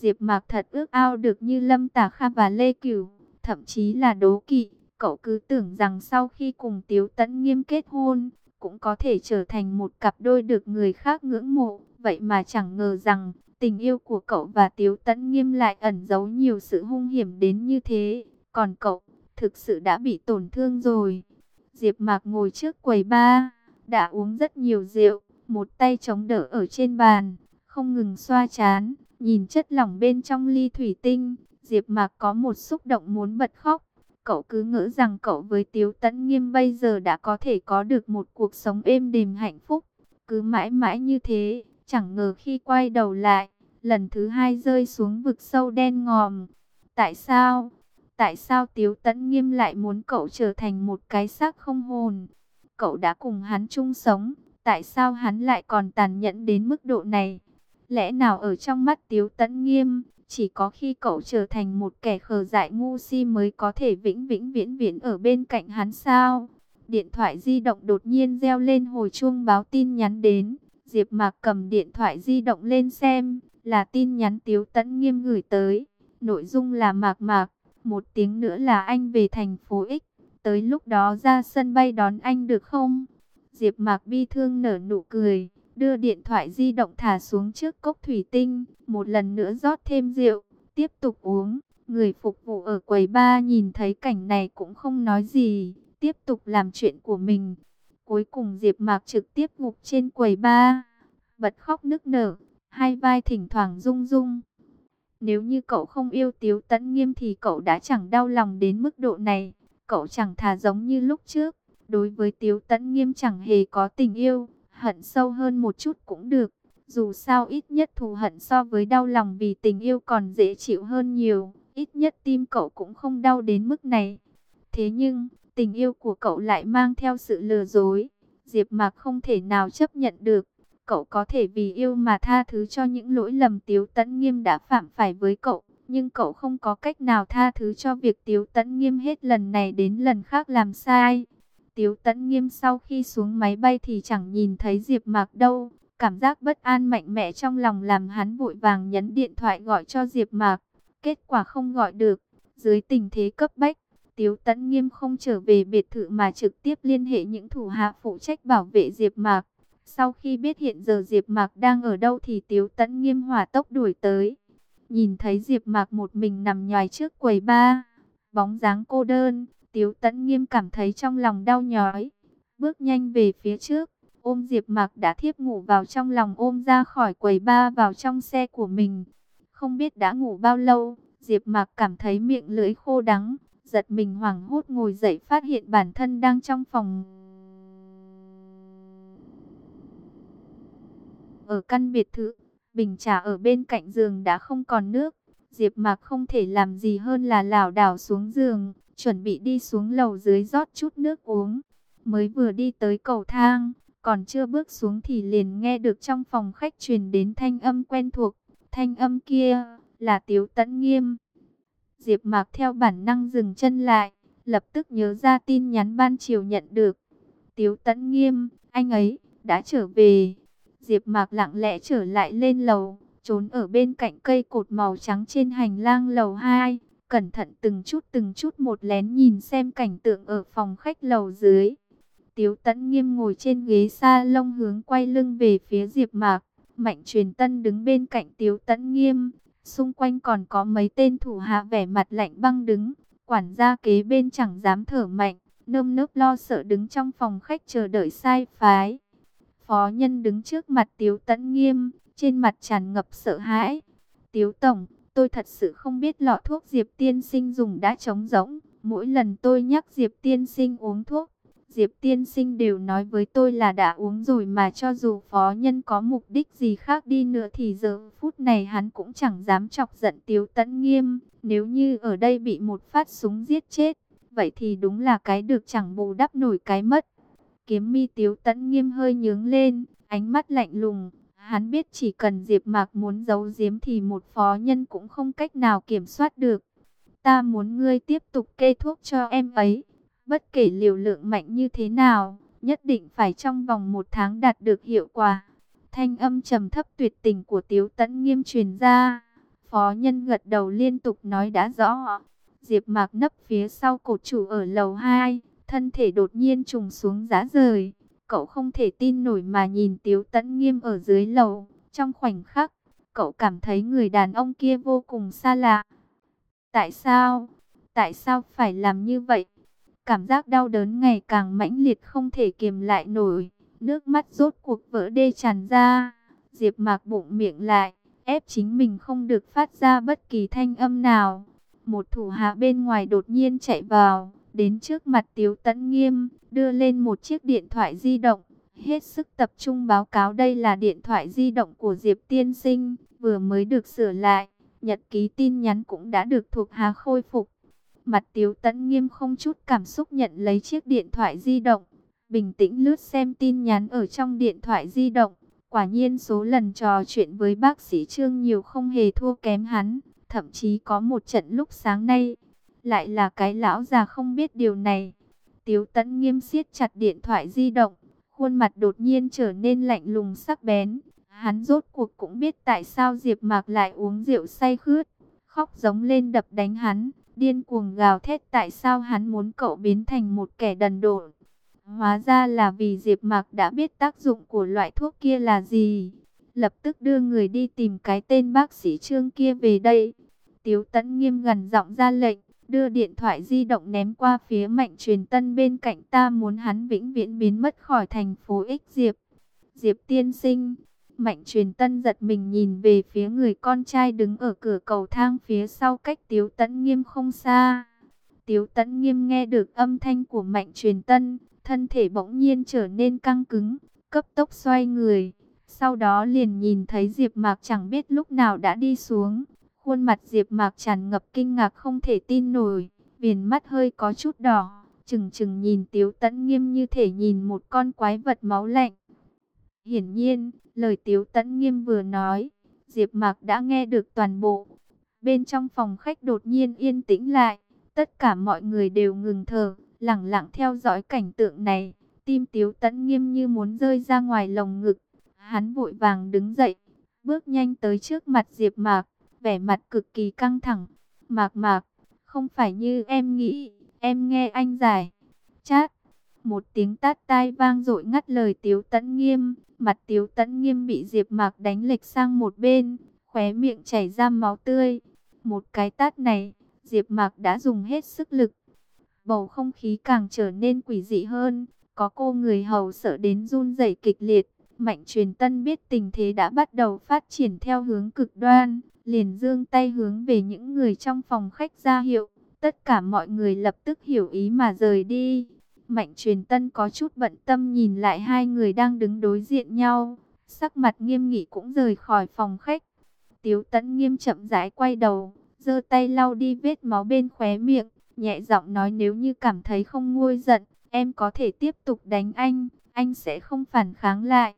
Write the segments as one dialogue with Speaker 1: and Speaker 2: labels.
Speaker 1: Diệp Mạc thật ước ao được như Lâm Tả Kha và Lê Cửu, thậm chí là đố kỵ, cậu cứ tưởng rằng sau khi cùng Tiếu Tấn Nghiêm kết hôn, cũng có thể trở thành một cặp đôi được người khác ngưỡng mộ, vậy mà chẳng ngờ rằng tình yêu của cậu và Tiếu Tấn Nghiêm lại ẩn giấu nhiều sự hung hiểm đến như thế, còn cậu thực sự đã bị tổn thương rồi. Diệp Mạc ngồi trước quầy ba, đã uống rất nhiều rượu, một tay chống đỡ ở trên bàn, không ngừng xoa chán, nhìn chất lỏng bên trong ly thủy tinh, Diệp Mạc có một xúc động muốn bật khóc. Cậu cứ ngỡ rằng cậu với Tiếu Tấn Nghiêm bây giờ đã có thể có được một cuộc sống êm đềm hạnh phúc, cứ mãi mãi như thế, chẳng ngờ khi quay đầu lại, lần thứ hai rơi xuống vực sâu đen ngòm. Tại sao? Tại sao Tiếu Tấn Nghiêm lại muốn cậu trở thành một cái xác không hồn? Cậu đã cùng hắn chung sống, tại sao hắn lại còn tàn nhẫn đến mức độ này? Lẽ nào ở trong mắt Tiếu Tấn Nghiêm, chỉ có khi cậu trở thành một kẻ khờ dại ngu si mới có thể vĩnh vĩnh viễn viễn ở bên cạnh hắn sao? Điện thoại di động đột nhiên reo lên hồi chuông báo tin nhắn đến. Diệp Mạc cầm điện thoại di động lên xem, là tin nhắn Tiếu Tấn Nghiêm gửi tới. Nội dung là Mạc Mạc, một tiếng nữa là anh về thành phố X, tới lúc đó ra sân bay đón anh được không? Diệp Mạc bi thương nở nụ cười, đưa điện thoại di động thả xuống trước cốc thủy tinh, một lần nữa rót thêm rượu, tiếp tục uống. Người phục vụ ở quầy ba nhìn thấy cảnh này cũng không nói gì, tiếp tục làm chuyện của mình. Cuối cùng Diệp Mạc trực tiếp ngục trên quầy ba, bật khóc nức nở, hai vai thỉnh thoảng rung rung. Nếu như cậu không yêu Tiếu Tấn Nghiêm thì cậu đã chẳng đau lòng đến mức độ này, cậu chẳng thà giống như lúc trước, đối với Tiếu Tấn Nghiêm chẳng hề có tình yêu, hận sâu hơn một chút cũng được. Dù sao ít nhất thù hận so với đau lòng vì tình yêu còn dễ chịu hơn nhiều, ít nhất tim cậu cũng không đau đến mức này. Thế nhưng, tình yêu của cậu lại mang theo sự lừa dối, Diệp Mạc không thể nào chấp nhận được. Cậu có thể vì yêu mà tha thứ cho những lỗi lầm Tiếu Tấn Nghiêm đã phạm phải với cậu, nhưng cậu không có cách nào tha thứ cho việc Tiếu Tấn Nghiêm hết lần này đến lần khác làm sai. Tiếu Tấn Nghiêm sau khi xuống máy bay thì chẳng nhìn thấy Diệp Mạc đâu. Cảm giác bất an mạnh mẽ trong lòng làm hắn vội vàng nhấn điện thoại gọi cho Diệp Mạc. Kết quả không gọi được. Dưới tình thế cấp bách, Tiếu Tấn Nghiêm không trở về biệt thự mà trực tiếp liên hệ những thủ hạ phụ trách bảo vệ Diệp Mạc. Sau khi biết hiện giờ Diệp Mạc đang ở đâu thì Tiếu Tấn Nghiêm hỏa tốc đuổi tới. Nhìn thấy Diệp Mạc một mình nằm nhòi trước quầy ba, bóng dáng cô đơn, Tiếu Tấn Nghiêm cảm thấy trong lòng đau nhói, bước nhanh về phía trước, ôm Diệp Mạc đã thiếp ngủ vào trong lòng ôm ra khỏi quầy ba vào trong xe của mình. Không biết đã ngủ bao lâu, Diệp Mạc cảm thấy miệng lưỡi khô đắng, giật mình hoảng hốt ngồi dậy phát hiện bản thân đang trong phòng. Ở căn biệt thự, bình trà ở bên cạnh giường đã không còn nước. Diệp Mạc không thể làm gì hơn là lảo đảo xuống giường, chuẩn bị đi xuống lầu dưới rót chút nước uống. Mới vừa đi tới cầu thang, còn chưa bước xuống thì liền nghe được trong phòng khách truyền đến thanh âm quen thuộc. Thanh âm kia là Tiếu Tấn Nghiêm. Diệp Mạc theo bản năng dừng chân lại, lập tức nhớ ra tin nhắn ban chiều nhận được. Tiếu Tấn Nghiêm, anh ấy đã trở về. Diệp Mạc lặng lẽ trở lại lên lầu, trốn ở bên cạnh cây cột màu trắng trên hành lang lầu 2, cẩn thận từng chút từng chút một lén nhìn xem cảnh tượng ở phòng khách lầu dưới. Tiếu Tẫn Nghiêm ngồi trên ghế sa lông hướng quay lưng về phía Diệp Mạc, Mạnh Truyền Tân đứng bên cạnh Tiếu Tẫn Nghiêm, xung quanh còn có mấy tên thủ hạ vẻ mặt lạnh băng đứng, quản gia kế bên chẳng dám thở mạnh, nơm nớp lo sợ đứng trong phòng khách chờ đợi sai phái. Phó nhân đứng trước mặt Tiếu Tẫn Nghiêm, trên mặt tràn ngập sợ hãi. Tiếu Tổng, tôi thật sự không biết lọ thuốc Diệp Tiên Sinh dùng đã trống rỗng. Mỗi lần tôi nhắc Diệp Tiên Sinh uống thuốc, Diệp Tiên Sinh đều nói với tôi là đã uống rồi mà cho dù phó nhân có mục đích gì khác đi nữa thì giờ phút này hắn cũng chẳng dám chọc giận Tiếu Tấn Nghiêm. Nếu như ở đây bị một phát súng giết chết, vậy thì đúng là cái được chẳng bù đắp nổi cái mất. Kiếm mi Tiếu Tấn Nghiêm hơi nhướng lên, ánh mắt lạnh lùng. Hắn biết chỉ cần Diệp Mạc muốn giấu giếm thì một phó nhân cũng không cách nào kiểm soát được. Ta muốn ngươi tiếp tục kê thuốc cho em ấy. Bất kể liều lượng mạnh như thế nào, nhất định phải trong vòng một tháng đạt được hiệu quả. Thanh âm trầm thấp tuyệt tình của Tiếu Tấn Nghiêm truyền ra. Phó Nhân gật đầu liên tục nói đã rõ. Diệp Mạc nấp phía sau cột trụ ở lầu 2, thân thể đột nhiên trùng xuống giá rời. Cậu không thể tin nổi mà nhìn Tiếu Tấn Nghiêm ở dưới lầu, trong khoảnh khắc, cậu cảm thấy người đàn ông kia vô cùng xa lạ. Tại sao? Tại sao phải làm như vậy? Cảm giác đau đớn ngày càng mãnh liệt không thể kiềm lại nổi, nước mắt rốt cuộc vỡ đê tràn ra. Diệp Mạc bụng miệng lại, ép chính mình không được phát ra bất kỳ thanh âm nào. Một thủ hạ bên ngoài đột nhiên chạy vào, đến trước mặt Tiếu Tấn Nghiêm, đưa lên một chiếc điện thoại di động, hết sức tập trung báo cáo đây là điện thoại di động của Diệp Tiên Sinh, vừa mới được sửa lại, nhật ký tin nhắn cũng đã được thuộc hạ khôi phục. Mặt Tiếu Tấn Nghiêm không chút cảm xúc nhận lấy chiếc điện thoại di động, bình tĩnh lướt xem tin nhắn ở trong điện thoại di động. Quả nhiên số lần trò chuyện với bác sĩ Trương nhiều không hề thua kém hắn, thậm chí có một trận lúc sáng nay, lại là cái lão già không biết điều này. Tiếu Tấn Nghiêm siết chặt điện thoại di động, khuôn mặt đột nhiên trở nên lạnh lùng sắc bén. Hắn rốt cuộc cũng biết tại sao Diệp Mạc lại uống rượu say khướt, khóc giống lên đập đánh hắn, điên cuồng gào thét tại sao hắn muốn cậu biến thành một kẻ đần độn. Hóa ra là vì Diệp Mạc đã biết tác dụng của loại thuốc kia là gì. Lập tức đưa người đi tìm cái tên bác sĩ Trương kia về đây. Tiếu Tấn nghiêm gần giọng ra lệnh, đưa điện thoại di động ném qua phía Mạnh Truyền Tân bên cạnh ta muốn hắn vĩnh viễn biến mất khỏi thành phố X Diệp. Diệp tiên sinh, Mạnh Truyền Tân giật mình nhìn về phía người con trai đứng ở cửa cầu thang phía sau cách Tiếu Tấn nghiêm không xa. Tiếu Tấn nghiêm nghe được âm thanh của Mạnh Truyền Tân, thân thể bỗng nhiên trở nên căng cứng, cấp tốc xoay người. Sau đó liền nhìn thấy Diệp Mạc chẳng biết lúc nào đã đi xuống. Khuôn mặt Diệp Mạc tràn ngập kinh ngạc không thể tin nổi, viền mắt hơi có chút đỏ, chừng chừng nhìn Tiếu Tấn Nghiêm như thể nhìn một con quái vật máu lạnh. Hiển nhiên, lời Tiếu Tấn Nghiêm vừa nói, Diệp Mạc đã nghe được toàn bộ. Bên trong phòng khách đột nhiên yên tĩnh lại, tất cả mọi người đều ngừng thở, lặng lặng theo dõi cảnh tượng này. Tim Tiếu Tấn Nghiêm như muốn rơi ra ngoài lồng ngực, hắn vội vàng đứng dậy, bước nhanh tới trước mặt Diệp Mạc vẻ mặt cực kỳ căng thẳng. Mạc mạc, không phải như em nghĩ, em nghe anh giải. Chát, một tiếng tát tai vang dội ngắt lời Tiếu Tấn Nghiêm. Mặt Tiếu Tấn Nghiêm bị Diệp Mạc đánh lệch sang một bên, khóe miệng chảy ra máu tươi. Một cái tát này, Diệp Mạc đã dùng hết sức lực. Bầu không khí càng trở nên quỷ dị hơn, có cô người hầu sợ đến run rẩy kịch liệt. Mạnh truyền tân biết tình thế đã bắt đầu phát triển theo hướng cực đoan, liền dương tay hướng về những người trong phòng khách ra hiệu. Tất cả mọi người lập tức hiểu ý mà rời đi. Mạnh truyền tân có chút bận tâm nhìn lại hai người đang đứng đối diện nhau. Sắc mặt nghiêm nghị cũng rời khỏi phòng khách. Tiếu tấn nghiêm chậm rãi quay đầu, giơ tay lau đi vết máu bên khóe miệng. Nhẹ giọng nói nếu như cảm thấy không nguôi giận, em có thể tiếp tục đánh anh, anh sẽ không phản kháng lại.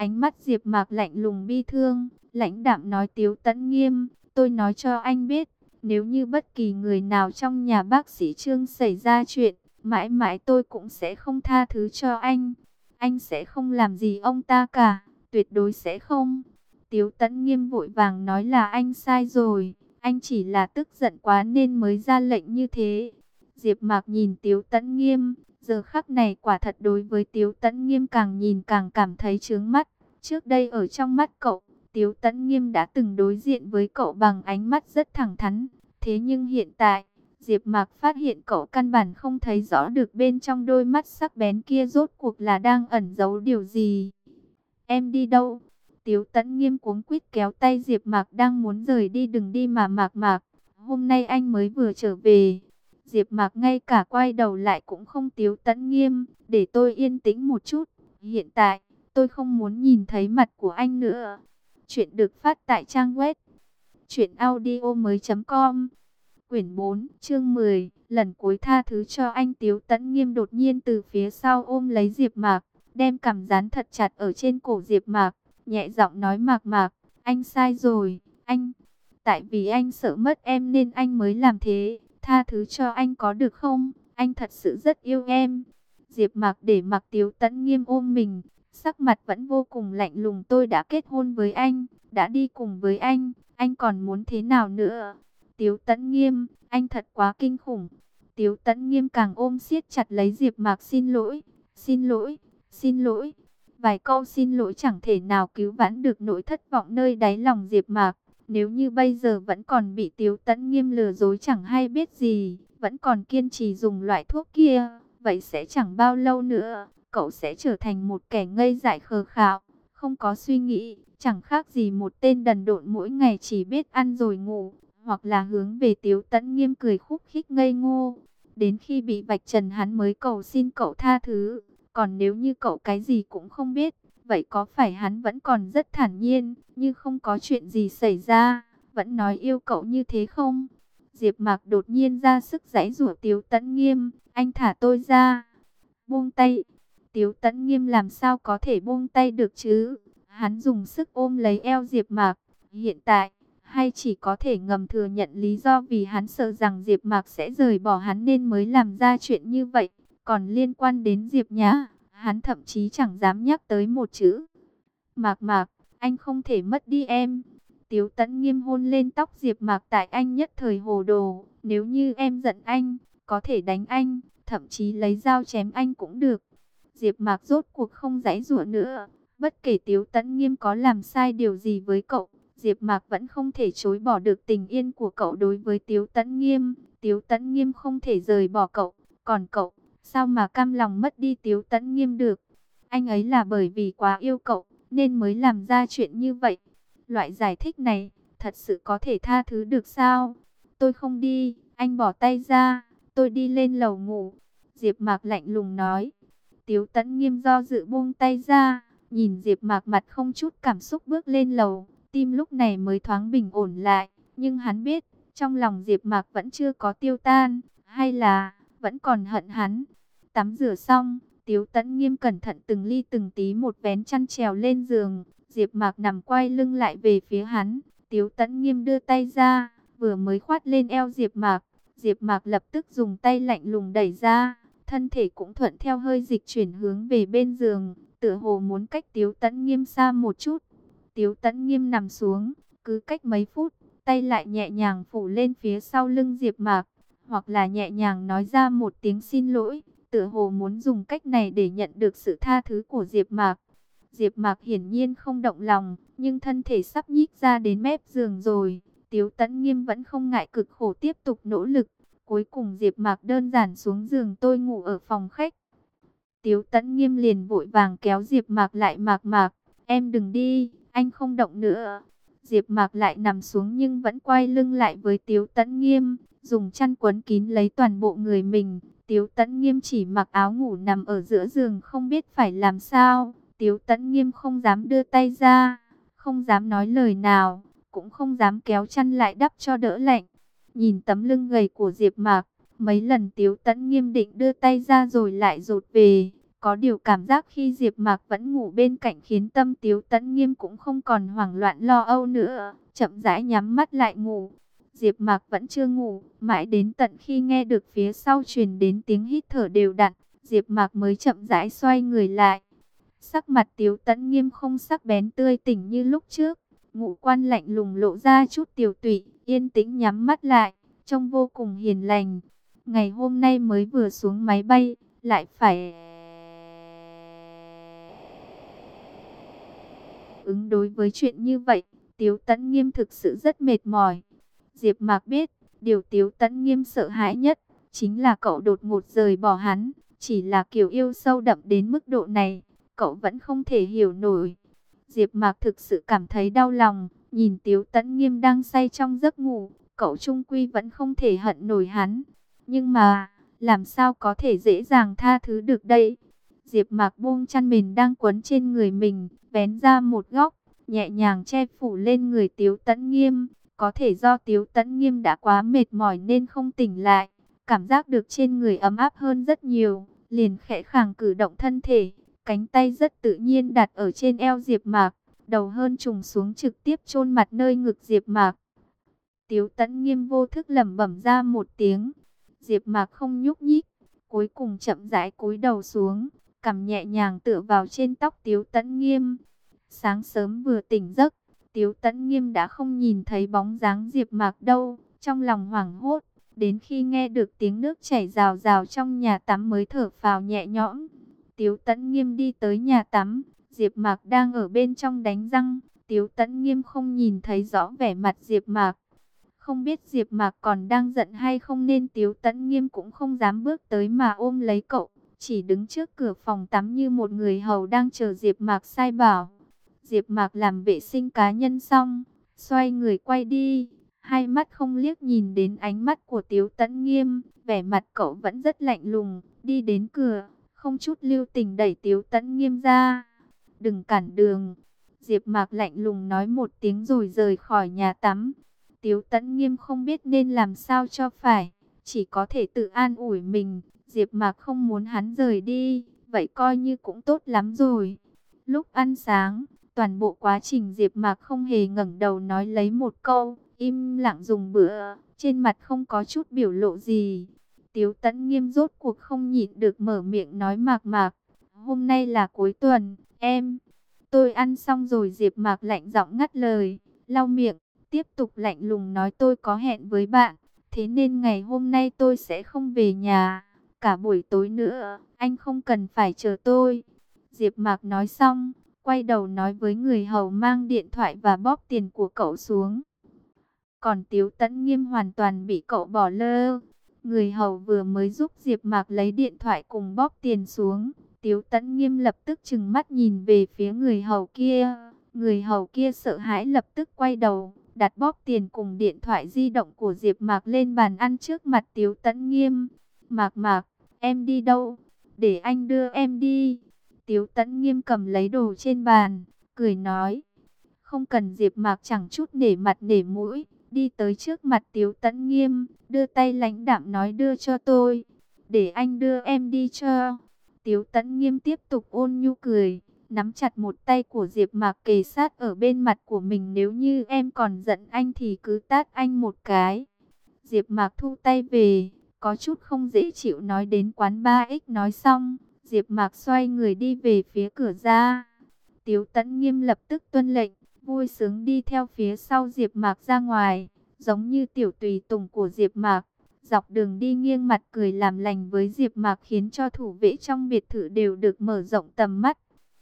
Speaker 1: Ánh mắt Diệp Mạc lạnh lùng bi thương, lãnh đạm nói Tiếu Tấn Nghiêm, tôi nói cho anh biết, nếu như bất kỳ người nào trong nhà bác sĩ Trương xảy ra chuyện, mãi mãi tôi cũng sẽ không tha thứ cho anh. Anh sẽ không làm gì ông ta cả, tuyệt đối sẽ không. Tiếu Tấn Nghiêm vội vàng nói là anh sai rồi, anh chỉ là tức giận quá nên mới ra lệnh như thế. Diệp Mạc nhìn Tiếu Tấn Nghiêm, giờ khắc này quả thật đối với Tiếu Tấn Nghiêm càng nhìn càng cảm thấy chướng mắt. Trước đây ở trong mắt cậu, Tiếu Tấn Nghiêm đã từng đối diện với cậu bằng ánh mắt rất thẳng thắn. Thế nhưng hiện tại, Diệp Mạc phát hiện cậu căn bản không thấy rõ được bên trong đôi mắt sắc bén kia rốt cuộc là đang ẩn giấu điều gì. Em đi đâu? Tiếu Tấn Nghiêm cuống quýt kéo tay Diệp Mạc đang muốn rời đi đừng đi mà Mạc Mạc. Hôm nay anh mới vừa trở về. Diệp Mạc ngay cả quay đầu lại cũng không Tiếu Tấn Nghiêm, để tôi yên tĩnh một chút. Hiện tại, tôi không muốn nhìn thấy mặt của anh nữa. Chuyện được phát tại trang web truyệnaudiomoi.com. Quyển 4, chương 10, lần cuối tha thứ cho anh Tiếu Tấn Nghiêm đột nhiên từ phía sau ôm lấy Diệp Mạc, đem cằm dán thật chặt ở trên cổ Diệp Mạc, nhẹ giọng nói Mạc Mạc, anh sai rồi, anh tại vì anh sợ mất em nên anh mới làm thế, tha thứ cho anh có được không? Anh thật sự rất yêu em. Diệp Mạc để Mạc Tiếu Tấn Nghiêm ôm mình, sắc mặt vẫn vô cùng lạnh lùng tôi đã kết hôn với anh, đã đi cùng với anh, anh còn muốn thế nào nữa? Tiếu tấn nghiêm, anh thật quá kinh khủng. Tiếu tấn nghiêm càng ôm siết chặt lấy Diệp Mạc xin lỗi, xin lỗi, xin lỗi. Vài câu xin lỗi chẳng thể nào cứu vãn được nỗi thất vọng nơi đáy lòng Diệp Mạc. Nếu như bây giờ vẫn còn bị Tiếu Tấn Nghiêm lừa dối chẳng hay biết gì, vẫn còn kiên trì dùng loại thuốc kia, vậy sẽ chẳng bao lâu nữa, cậu sẽ trở thành một kẻ ngây dại khờ khạo, không có suy nghĩ, chẳng khác gì một tên đần độn mỗi ngày chỉ biết ăn rồi ngủ, hoặc là hướng về Tiếu Tấn Nghiêm cười khúc khích ngây ngô. Đến khi bị vạch trần hắn mới cầu xin cậu tha thứ, còn nếu như cậu cái gì cũng không biết, vậy có phải hắn vẫn còn rất thản nhiên, như không có chuyện gì xảy ra, vẫn nói yêu cậu như thế không? Diệp Mạc đột nhiên ra sức giãy giụa Tiếu Tấn Nghiêm, "Anh thả tôi ra." Buông tay. Tiếu Tấn Nghiêm làm sao có thể buông tay được chứ? Hắn dùng sức ôm lấy eo Diệp Mạc, hiện tại hay chỉ có thể ngầm thừa nhận lý do vì hắn sợ rằng Diệp Mạc sẽ rời bỏ hắn nên mới làm ra chuyện như vậy. Còn liên quan đến Diệp Nhã, hắn thậm chí chẳng dám nhắc tới một chữ. Mạc Mạc, anh không thể mất đi em. Tiếu Tấn nghiêm hôn lên tóc Diệp Mạc tại anh nhất thời hồ đồ. Nếu như em giận anh, có thể đánh anh, thậm chí lấy dao chém anh cũng được. Diệp Mạc rốt cuộc không giãy giụa nữa. Bất kể Tiếu Tấn nghiêm có làm sai điều gì với cậu, Diệp Mạc vẫn không thể chối bỏ được tình yên của cậu đối với Tiếu Tấn Nghiêm. Tiếu Tấn Nghiêm không thể rời bỏ cậu, còn cậu, sao mà cam lòng mất đi Tiếu Tấn Nghiêm được? Anh ấy là bởi vì quá yêu cậu, nên mới làm ra chuyện như vậy. Loại giải thích này, thật sự có thể tha thứ được sao? Tôi không đi, anh bỏ tay ra, tôi đi lên lầu ngủ. Diệp Mạc lạnh lùng nói. Tiếu Tấn Nghiêm do dự buông tay ra, nhìn Diệp Mạc mặt không chút cảm xúc bước lên lầu, tim lúc này mới thoáng bình ổn lại, nhưng hắn biết, trong lòng Diệp Mạc vẫn chưa có tiêu tan, hay là vẫn còn hận hắn. Tắm rửa xong, Tiếu Tấn Nghiêm cẩn thận từng ly từng tí một vén chăn trèo lên giường, Diệp Mạc nằm quay lưng lại về phía hắn, Tiếu Tấn Nghiêm đưa tay ra, vừa mới khoát lên eo Diệp Mạc, Diệp Mạc lập tức dùng tay lạnh lùng đẩy ra, thân thể cũng thuận theo hơi dịch chuyển hướng về bên giường, tựa hồ muốn cách Tiếu Tấn Nghiêm xa một chút. Tiếu Tấn Nghiêm nằm xuống, cứ cách mấy phút, tay lại nhẹ nhàng phủ lên phía sau lưng Diệp Mạc, hoặc là nhẹ nhàng nói ra một tiếng xin lỗi, tựa hồ muốn dùng cách này để nhận được sự tha thứ của Diệp Mạc. Diệp Mạc hiển nhiên không động lòng, nhưng thân thể sắp nhích ra đến mép giường rồi, Tiếu Tấn Nghiêm vẫn không ngại cực khổ tiếp tục nỗ lực. Cuối cùng Diệp Mạc đơn giản xuống giường tôi ngủ ở phòng khách. Tiếu Tấn Nghiêm liền vội vàng kéo Diệp Mạc lại, "Mạc Mạc, em đừng đi." anh không động nữa. Diệp Mạc lại nằm xuống nhưng vẫn quay lưng lại với Tiếu Tấn Nghiêm, dùng chăn quấn kín lấy toàn bộ người mình. Tiếu Tấn Nghiêm chỉ mặc áo ngủ nằm ở giữa giường không biết phải làm sao. Tiếu Tấn Nghiêm không dám đưa tay ra, không dám nói lời nào, cũng không dám kéo chăn lại đắp cho đỡ lạnh. Nhìn tấm lưng gầy của Diệp Mạc, mấy lần Tiếu Tấn Nghiêm định đưa tay ra rồi lại rụt về. Có điều cảm giác khi Diệp Mạc vẫn ngủ bên cạnh khiến tâm Tiếu Tấn Nghiêm cũng không còn hoảng loạn lo âu nữa, chậm rãi nhắm mắt lại ngủ. Diệp Mạc vẫn chưa ngủ, mãi đến tận khi nghe được phía sau truyền đến tiếng hít thở đều đặn, Diệp Mạc mới chậm rãi xoay người lại. Sắc mặt Tiếu Tấn Nghiêm không sắc bén tươi tỉnh như lúc trước, ngũ quan lạnh lùng lộ ra chút tiểu tụy, yên tĩnh nhắm mắt lại, trông vô cùng hiền lành. Ngày hôm nay mới vừa xuống máy bay, lại phải ứng đối với chuyện như vậy, Tiếu Tấn Nghiêm thực sự rất mệt mỏi. Diệp Mạc biết, điều Tiếu Tấn Nghiêm sợ hãi nhất chính là cậu đột ngột rời bỏ hắn, chỉ là kiểu yêu sâu đậm đến mức độ này, cậu vẫn không thể hiểu nổi. Diệp Mạc thực sự cảm thấy đau lòng, nhìn Tiếu Tấn Nghiêm đang say trong giấc ngủ, cậu trung quy vẫn không thể hận nổi hắn. Nhưng mà, làm sao có thể dễ dàng tha thứ được đây? Diệp Mạc buông chăn mền đang quấn trên người mình, vén ra một góc, nhẹ nhàng che phủ lên người Tiếu Tấn Nghiêm. Có thể do Tiếu Tấn Nghiêm đã quá mệt mỏi nên không tỉnh lại, cảm giác được trên người ấm áp hơn rất nhiều, liền khẽ khàng cử động thân thể, cánh tay rất tự nhiên đặt ở trên eo Diệp Mạc, đầu hơn trùng xuống trực tiếp chôn mặt nơi ngực Diệp Mạc. Tiếu Tấn Nghiêm vô thức lẩm bẩm ra một tiếng. Diệp Mạc không nhúc nhích, cuối cùng chậm rãi cúi đầu xuống, cầm nhẹ nhàng tựa vào trên tóc Tiếu Tấn Nghiêm. Sáng sớm vừa tỉnh giấc, Tiếu Tấn Nghiêm đã không nhìn thấy bóng dáng Diệp Mạc đâu, trong lòng hoảng hốt, đến khi nghe được tiếng nước chảy rào rào trong nhà tắm mới thở phào nhẹ nhõm. Tiếu Tấn Nghiêm đi tới nhà tắm, Diệp Mạc đang ở bên trong đánh răng, Tiếu Tấn Nghiêm không nhìn thấy rõ vẻ mặt Diệp Mạc. Không biết Diệp Mạc còn đang giận hay không nên Tiếu Tấn Nghiêm cũng không dám bước tới mà ôm lấy cậu, chỉ đứng trước cửa phòng tắm như một người hầu đang chờ Diệp Mạc sai bảo. Diệp Mạc làm vệ sinh cá nhân xong, xoay người quay đi, hai mắt không liếc nhìn đến ánh mắt của Tiếu Tấn Nghiêm, vẻ mặt cậu vẫn rất lạnh lùng, đi đến cửa, không chút lưu tình đẩy Tiếu Tấn Nghiêm ra. "Đừng cản đường." Diệp Mạc lạnh lùng nói một tiếng rồi rời khỏi nhà tắm. Tiếu Tấn Nghiêm không biết nên làm sao cho phải, chỉ có thể tự an ủi mình, Diệp Mạc không muốn hắn rời đi, vậy coi như cũng tốt lắm rồi. Lúc ăn sáng, toàn bộ quá trình Diệp Mạc không hề ngẩng đầu nói lấy một câu, im lặng dùng bữa, trên mặt không có chút biểu lộ gì. Tiếu Tấn Nghiêm rốt cuộc không nhịn được mở miệng nói Mạc Mạc, "Hôm nay là cuối tuần, em." Tôi ăn xong rồi Diệp Mạc lạnh giọng ngắt lời, lau miệng, tiếp tục lạnh lùng nói tôi có hẹn với bạn, thế nên ngày hôm nay tôi sẽ không về nhà, cả buổi tối nữa, anh không cần phải chờ tôi. Diệp Mạc nói xong, quay đầu nói với người hầu mang điện thoại và bóp tiền của cậu xuống. Còn Tiếu Tấn Nghiêm hoàn toàn bị cậu bỏ lơ. Người hầu vừa mới giúp Diệp Mạc lấy điện thoại cùng bóp tiền xuống, Tiếu Tấn Nghiêm lập tức trừng mắt nhìn về phía người hầu kia. Người hầu kia sợ hãi lập tức quay đầu, đặt bóp tiền cùng điện thoại di động của Diệp Mạc lên bàn ăn trước mặt Tiếu Tấn Nghiêm. "Mạc Mạc, em đi đâu? Để anh đưa em đi." Tiếu Tẫn Nghiêm cầm lấy đồ trên bàn, cười nói: "Không cần." Diệp Mạc chẳng chút nể mặt nể mũi, đi tới trước mặt Tiếu Tẫn Nghiêm, đưa tay lãnh đạm nói: "Đưa cho tôi, để anh đưa em đi cho." Tiếu Tẫn Nghiêm tiếp tục ôn nhu cười, nắm chặt một tay của Diệp Mạc kề sát ở bên mặt của mình, nếu như em còn giận anh thì cứ tát anh một cái. Diệp Mạc thu tay về, có chút không dễ chịu nói đến quán 3X nói xong, Diệp Mạc xoay người đi về phía cửa ra. Tiếu Tấn Nghiêm lập tức tuân lệnh, vui sướng đi theo phía sau Diệp Mạc ra ngoài, giống như tiểu tùy tùng của Diệp Mạc. Dọc đường đi nghiêng mặt cười làm lành với Diệp Mạc khiến cho thủ vệ trong biệt thự đều được mở rộng tầm mắt.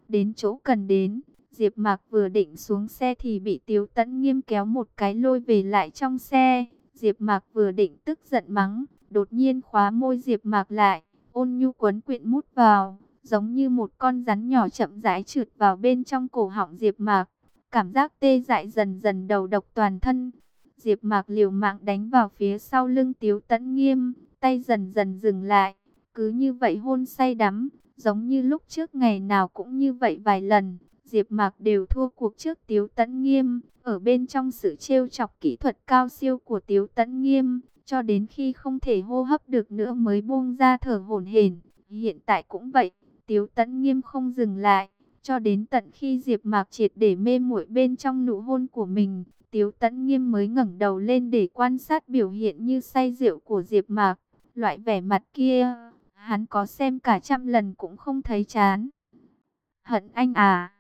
Speaker 1: Đến chỗ cần đến, Diệp Mạc vừa định xuống xe thì bị Tiếu Tấn Nghiêm kéo một cái lôi về lại trong xe. Diệp Mạc vừa định tức giận mắng, đột nhiên khóa môi Diệp Mạc lại, ôn nhu quấn quyện mút vào, giống như một con rắn nhỏ chậm rãi trượt vào bên trong cổ họng Diệp Mạc. Cảm giác tê dại dần dần đầu độc toàn thân. Diệp Mạc liều mạng đánh vào phía sau lưng Tiếu Tấn Nghiêm, tay dần dần dừng lại, cứ như vậy hôn say đắm, giống như lúc trước ngày nào cũng như vậy vài lần. Diệp Mạc đều thua cuộc trước Tiếu Tấn Nghiêm, ở bên trong sự trêu chọc kỹ thuật cao siêu của Tiếu Tấn Nghiêm, cho đến khi không thể hô hấp được nữa mới buông ra thở hổn hển. Hiện tại cũng vậy, Tiếu Tấn Nghiêm không dừng lại, cho đến tận khi Diệp Mạc triệt để mê muội bên trong nụ hôn của mình, Tiếu Tấn Nghiêm mới ngẩng đầu lên để quan sát biểu hiện như say rượu của Diệp Mạc. Loại vẻ mặt kia, hắn có xem cả trăm lần cũng không thấy chán. Hận anh à?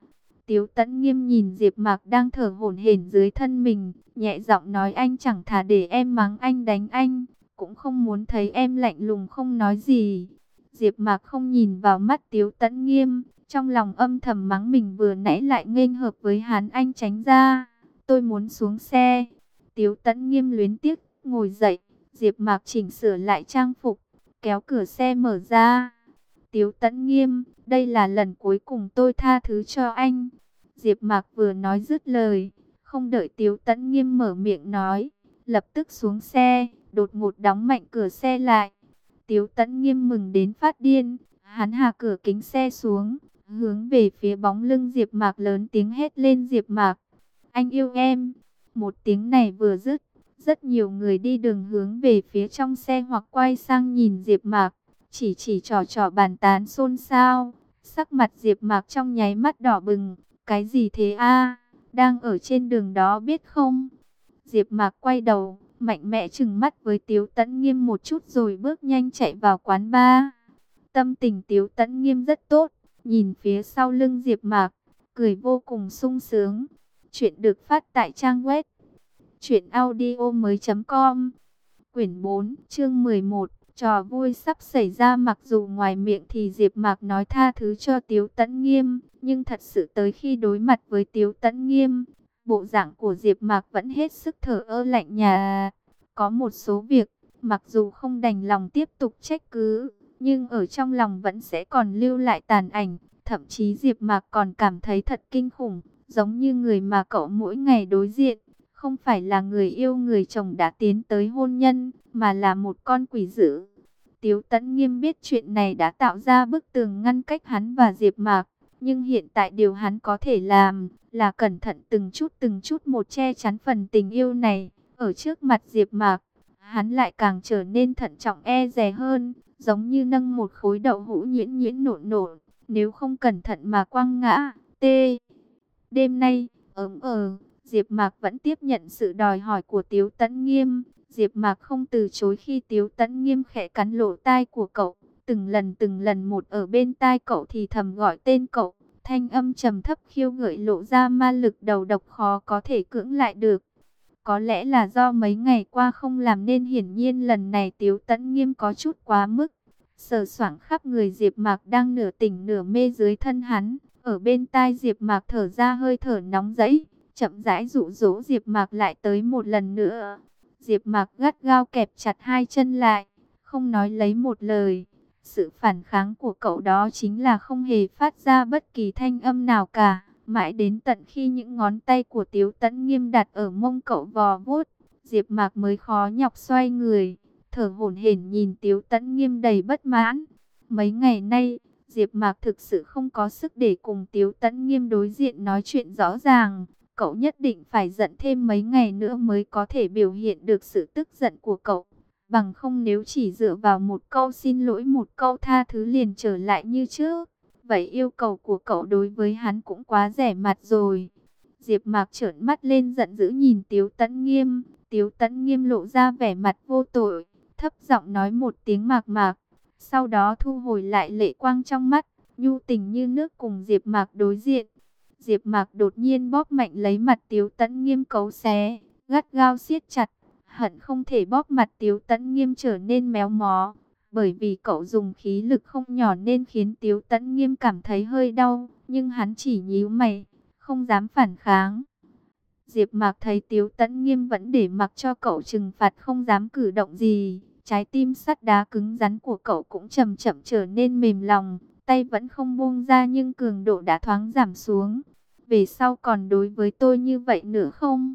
Speaker 1: Tiếu Tấn Nghiêm nhìn Diệp Mạc đang thở hổn hển dưới thân mình, nhẹ giọng nói anh chẳng thà để em mắng anh đánh anh, cũng không muốn thấy em lạnh lùng không nói gì. Diệp Mạc không nhìn vào mắt Tiếu Tấn Nghiêm, trong lòng âm thầm mắng mình vừa nãy lại nghênh hợp với hắn anh tránh ra tôi muốn xuống xe. Tiếu tẫn nghiêm luyến tiếc, ngồi dậy, Diệp Mạc chỉnh sửa lại trang phục, kéo cửa xe mở ra. Tiếu tẫn nghiêm, đây là lần cuối cùng tôi tha thứ cho anh. Diệp Mạc vừa nói dứt lời, không đợi Tiếu tẫn nghiêm mở miệng nói, lập tức xuống xe, đột ngột đóng mạnh cửa xe lại. Tiếu tẫn nghiêm mừng đến phát điên, hắn hạ cửa kính xe xuống, hướng về phía bóng lưng Diệp Mạc lớn tiếng hét lên Diệp Mạc anh yêu em. Một tiếng này vừa dứt, rất nhiều người đi đường hướng về phía trong xe hoặc quay sang nhìn Diệp Mạc, chỉ chỉ trò trò bàn tán xôn xao. Sắc mặt Diệp Mạc trong nháy mắt đỏ bừng, cái gì thế a? đang ở trên đường đó biết không? Diệp Mạc quay đầu, mạnh mẽ trừng mắt với Tiếu Tấn Nghiêm một chút rồi bước nhanh chạy vào quán bar. Tâm tình Tiếu Tấn Nghiêm rất tốt, nhìn phía sau lưng Diệp Mạc, cười vô cùng sung sướng. Chuyện được phát tại trang web truyệnaudiomoi.com. Quyển 4, chương 11. Trò vui sắp xảy ra mặc dù ngoài miệng thì Diệp Mạc nói tha thứ cho Tiếu Tấn Nghiêm, nhưng thật sự tới khi đối mặt với Tiếu Tấn Nghiêm, bộ dạng của Diệp Mạc vẫn hết sức thờ ơ lạnh nhạt. Có một số việc, mặc dù không đành lòng tiếp tục trách cứ, nhưng ở trong lòng vẫn sẽ còn lưu lại tàn ảnh, thậm chí Diệp Mạc còn cảm thấy thật kinh khủng, giống như người mà cậu mỗi ngày đối diện, không phải là người yêu người chồng đã tiến tới hôn nhân, mà là một con quỷ dữ. Tiếu Tấn Nghiêm biết chuyện này đã tạo ra bức tường ngăn cách hắn và Diệp Mạc, nhưng hiện tại điều hắn có thể làm là cẩn thận từng chút từng chút một che chắn phần tình yêu này. Ở trước mặt Diệp Mạc, hắn lại càng trở nên thận trọng e dè hơn, giống như nâng một khối đậu hũ nhuyễn nhuyễn nộn nộn, nếu không cẩn thận mà quăng ngã. T. Đêm nay, ấm ờ, Diệp Mạc vẫn tiếp nhận sự đòi hỏi của Tiếu Tấn Nghiêm. Diệp Mạc không từ chối khi Tiếu Tấn Nghiêm khẽ cắn lỗ tai của cậu, từng lần từng lần một ở bên tai cậu thì thầm gọi tên cậu, thanh âm trầm thấp khiêu gợi lộ ra ma lực đầu độc khó có thể cưỡng lại được. Có lẽ là do mấy ngày qua không làm nên hiển nhiên lần này Tiếu Tấn Nghiêm có chút quá mức. Sờ soạng khắp người Diệp Mạc đang nửa tỉnh nửa mê dưới thân hắn, ở bên tai Diệp Mạc thở ra hơi thở nóng rẫy, chậm rãi dụ dỗ Diệp Mạc lại tới một lần nữa. Diệp Mạc gắt gao kẹp chặt hai chân lại, không nói lấy một lời. Sự phản kháng của cậu đó chính là không hề phát ra bất kỳ thanh âm nào cả. Mãi đến tận khi những ngón tay của Tiếu Tấn nghiêm đặt ở mông cậu vò vuốt, Diệp Mạc mới khó nhọc xoay người, thở hổn hển nhìn Tiếu Tấn nghiêm đầy bất mãn. Mấy ngày nay, Diệp Mạc thực sự không có sức để cùng Tiếu Tấn nghiêm đối diện nói chuyện rõ ràng. Cậu nhất định phải giận thêm mấy ngày nữa mới có thể biểu hiện được sự tức giận của cậu. Bằng không nếu chỉ dựa vào một câu xin lỗi một câu tha thứ liền trở lại như trước. Vậy yêu cầu của cậu đối với hắn cũng quá rẻ mặt rồi. Diệp Mạc trợn mắt lên giận dữ nhìn Tiếu Tấn Nghiêm. Tiếu Tấn Nghiêm lộ ra vẻ mặt vô tội, thấp giọng nói một tiếng mạc mạc. Sau đó thu hồi lại lệ quang trong mắt, nhu tình như nước cùng Diệp Mạc đối diện. Diệp Mạc đột nhiên bóp mạnh lấy mặt Tiếu Tấn Nghiêm cấu xé, gắt gao siết chặt, hận không thể bóp mặt Tiếu Tấn Nghiêm trở nên méo mó, bởi vì cậu dùng khí lực không nhỏ nên khiến Tiếu Tấn Nghiêm cảm thấy hơi đau, nhưng hắn chỉ nhíu mày, không dám phản kháng. Diệp Mạc thấy Tiếu Tấn Nghiêm vẫn để mặc cho cậu trừng phạt không dám cử động gì, trái tim sắt đá cứng rắn của cậu cũng chậm chậm trở nên mềm lòng, tay vẫn không buông ra nhưng cường độ đã thoáng giảm xuống. Về sau còn đối với tôi như vậy nữa không?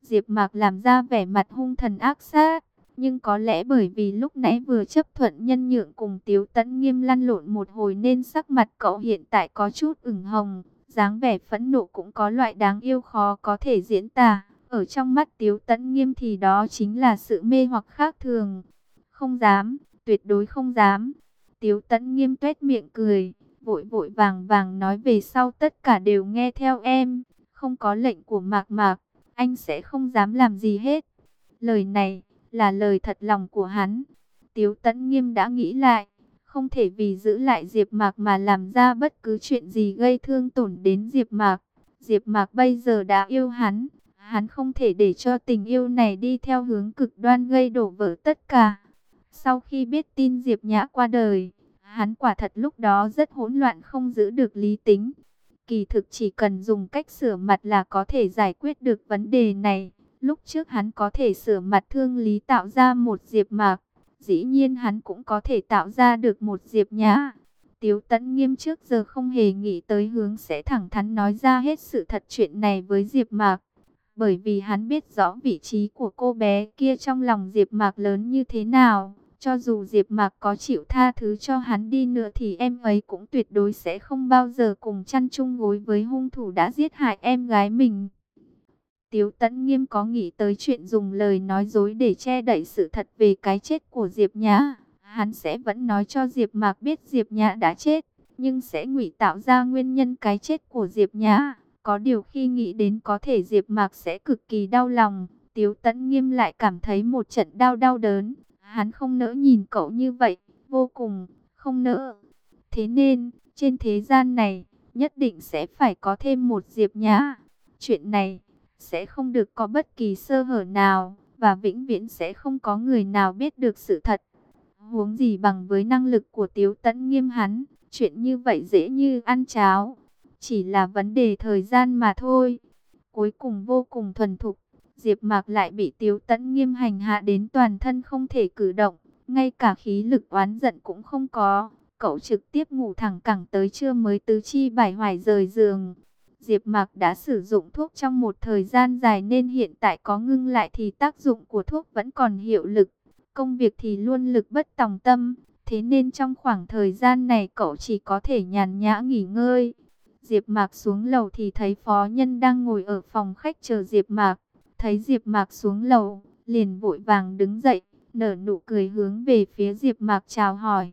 Speaker 1: Diệp Mạc làm ra vẻ mặt hung thần ác sát, nhưng có lẽ bởi vì lúc nãy vừa chấp thuận nhân nhượng cùng Tiếu Tấn Nghiêm lăn lộn một hồi nên sắc mặt cậu hiện tại có chút ửng hồng, dáng vẻ phẫn nộ cũng có loại đáng yêu khó có thể diễn tả. Ở trong mắt Tiếu Tấn Nghiêm thì đó chính là sự mê hoặc khác thường. Không dám, tuyệt đối không dám. Tiếu Tấn Nghiêm tuét miệng cười, vội vội vàng vàng nói về sau tất cả đều nghe theo em, không có lệnh của Mạc Mạc, anh sẽ không dám làm gì hết. Lời này là lời thật lòng của hắn. Tiếu Tấn Nghiêm đã nghĩ lại, không thể vì giữ lại Diệp Mạc mà làm ra bất cứ chuyện gì gây thương tổn đến Diệp Mạc. Diệp Mạc bây giờ đã yêu hắn, hắn không thể để cho tình yêu này đi theo hướng cực đoan gây đổ vỡ tất cả. Sau khi biết tin Diệp Nhã qua đời, hắn quả thật lúc đó rất hỗn loạn không giữ được lý tính. Kỳ thực chỉ cần dùng cách sửa mặt là có thể giải quyết được vấn đề này. Lúc trước hắn có thể sửa mặt thương lý tạo ra một diệp mạc. Dĩ nhiên hắn cũng có thể tạo ra được một diệp nhã. Tiếu tẫn nghiêm trước giờ không hề nghĩ tới hướng sẽ thẳng thắn nói ra hết sự thật chuyện này với diệp mạc. Bởi vì hắn biết rõ vị trí của cô bé kia trong lòng diệp mạc lớn như thế nào. Cho dù Diệp Mạc có chịu tha thứ cho hắn đi nữa thì em ấy cũng tuyệt đối sẽ không bao giờ cùng chăn chung gối với hung thủ đã giết hại em gái mình. Tiếu Tấn Nghiêm có nghĩ tới chuyện dùng lời nói dối để che đậy sự thật về cái chết của Diệp Nhã. Hắn sẽ vẫn nói cho Diệp Mạc biết Diệp Nhã đã chết, nhưng sẽ ngụy tạo ra nguyên nhân cái chết của Diệp Nhã. Có điều khi nghĩ đến có thể Diệp Mạc sẽ cực kỳ đau lòng, Tiếu Tấn Nghiêm lại cảm thấy một trận đau đau đớn. Hắn không nỡ nhìn cậu như vậy, vô cùng, không nỡ. Thế nên, Trên thế gian này, nhất định sẽ phải có thêm một Diệp Nhã. Chuyện này sẽ không được có bất kỳ sơ hở nào và vĩnh viễn sẽ không có người nào biết được sự thật. Huống gì bằng với năng lực của Tiếu Tấn Nghiêm hắn, chuyện như vậy dễ như ăn cháo, chỉ là vấn đề thời gian mà thôi. Cuối cùng vô cùng thuần thục, Diệp Mạc lại bị Tiếu Tấn Nghiêm hành hạ đến toàn thân không thể cử động, ngay cả khí lực oán giận cũng không có. Cậu trực tiếp ngủ thẳng cẳng tới trưa mới tứ chi bài hoài rời giường. Diệp Mạc đã sử dụng thuốc trong một thời gian dài nên hiện tại có ngưng lại thì tác dụng của thuốc vẫn còn hiệu lực. Công việc thì luôn lực bất tòng tâm, thế nên trong khoảng thời gian này cậu chỉ có thể nhàn nhã nghỉ ngơi. Diệp Mạc xuống lầu thì thấy phó nhân đang ngồi ở phòng khách chờ Diệp Mạc. Thấy Diệp Mạc xuống lầu, liền vội vàng đứng dậy, nở nụ cười hướng về phía Diệp Mạc chào hỏi.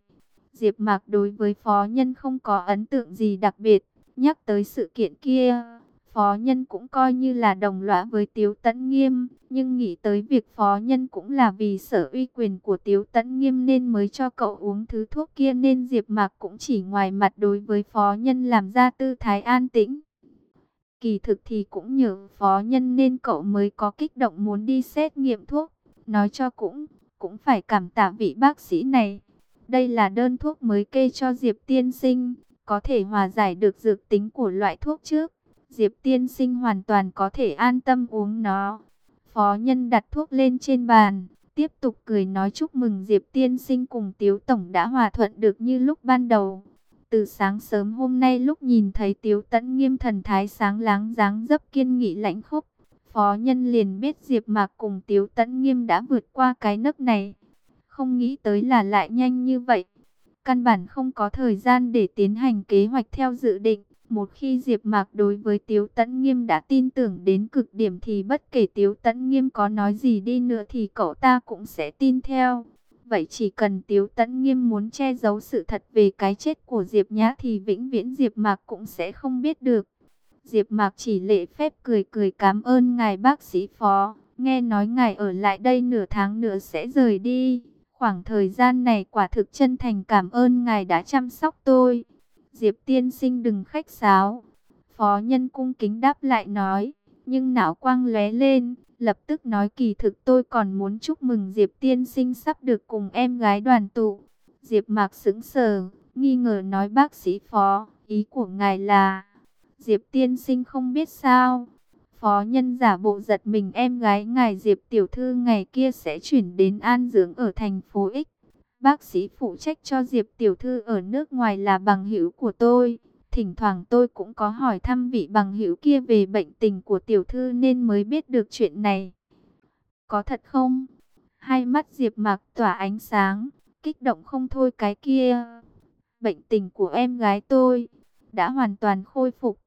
Speaker 1: Diệp Mạc đối với phó nhân không có ấn tượng gì đặc biệt, nhắc tới sự kiện kia, phó nhân cũng coi như là đồng lõa với Tiếu Tấn Nghiêm, nhưng nghĩ tới việc phó nhân cũng là vì sở uy quyền của Tiếu Tấn Nghiêm nên mới cho cậu uống thứ thuốc kia nên Diệp Mạc cũng chỉ ngoài mặt đối với phó nhân làm ra tư thái an tĩnh. Kỳ thực thì cũng nhờ phó nhân nên cậu mới có kích động muốn đi xét nghiệm thuốc, nói cho cũng cũng phải cảm tạ vị bác sĩ này. Đây là đơn thuốc mới kê cho Diệp tiên sinh, có thể hòa giải được dược tính của loại thuốc trước. Diệp tiên sinh hoàn toàn có thể an tâm uống nó. Phó nhân đặt thuốc lên trên bàn, tiếp tục cười nói chúc mừng Diệp tiên sinh cùng Tiếu Tổng đã hòa thuận được như lúc ban đầu. Từ sáng sớm hôm nay lúc nhìn thấy Tiếu Tấn nghiêm thần thái sáng láng dáng dấp kiên nghị lãnh khốc, Phó nhân liền biết Diệp Mạc cùng Tiếu Tấn nghiêm đã vượt qua cái nấc này. Không nghĩ tới là lại nhanh như vậy. Căn bản không có thời gian để tiến hành kế hoạch theo dự định. Một khi Diệp Mạc đối với Tiếu Tấn Nghiêm đã tin tưởng đến cực điểm thì bất kể Tiếu Tấn Nghiêm có nói gì đi nữa thì cậu ta cũng sẽ tin theo. Vậy chỉ cần Tiếu Tấn Nghiêm muốn che giấu sự thật về cái chết của Diệp Nhã thì vĩnh viễn Diệp Mạc cũng sẽ không biết được. Diệp Mạc chỉ lễ phép cười cười cảm ơn ngài bác sĩ phó, nghe nói ngài ở lại đây nửa tháng nữa sẽ rời đi. Khoảng thời gian này quả thực chân thành cảm ơn ngài đã chăm sóc tôi. Diệp tiên sinh đừng khách sáo. Phó nhân cung kính đáp lại nói, nhưng não quang lóe lên, lập tức nói kỳ thực tôi còn muốn chúc mừng Diệp tiên sinh sắp được cùng em gái đoàn tụ. Diệp mạc sững sờ, nghi ngờ nói bác sĩ phó, ý của ngài là, Diệp tiên sinh không biết sao. Phó nhân giả bộ giật mình em gái ngài Diệp tiểu thư ngày kia sẽ chuyển đến an dưỡng ở thành phố X. Bác sĩ phụ trách cho Diệp tiểu thư ở nước ngoài là bằng hữu của tôi. Thỉnh thoảng tôi cũng có hỏi thăm vị bằng hữu kia về bệnh tình của tiểu thư nên mới biết được chuyện này. Có thật không? Hai mắt Diệp Mạc tỏa ánh sáng, kích động không thôi cái kia. Bệnh tình của em gái tôi đã hoàn toàn khôi phục.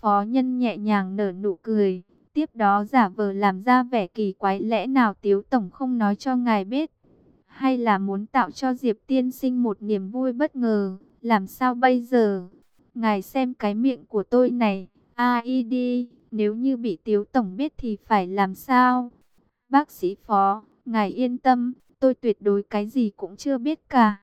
Speaker 1: Phó nhân nhẹ nhàng nở nụ cười, tiếp đó giả vờ làm ra vẻ kỳ quái lẽ nào Tiếu Tổng không nói cho ngài biết. Hay là muốn tạo cho Diệp Tiên Sinh một niềm vui bất ngờ, làm sao bây giờ? Ngài xem cái miệng của tôi này, ai đi, nếu như bị Tiếu Tổng biết thì phải làm sao? Bác sĩ Phó, ngài yên tâm, tôi tuyệt đối cái gì cũng chưa biết cả.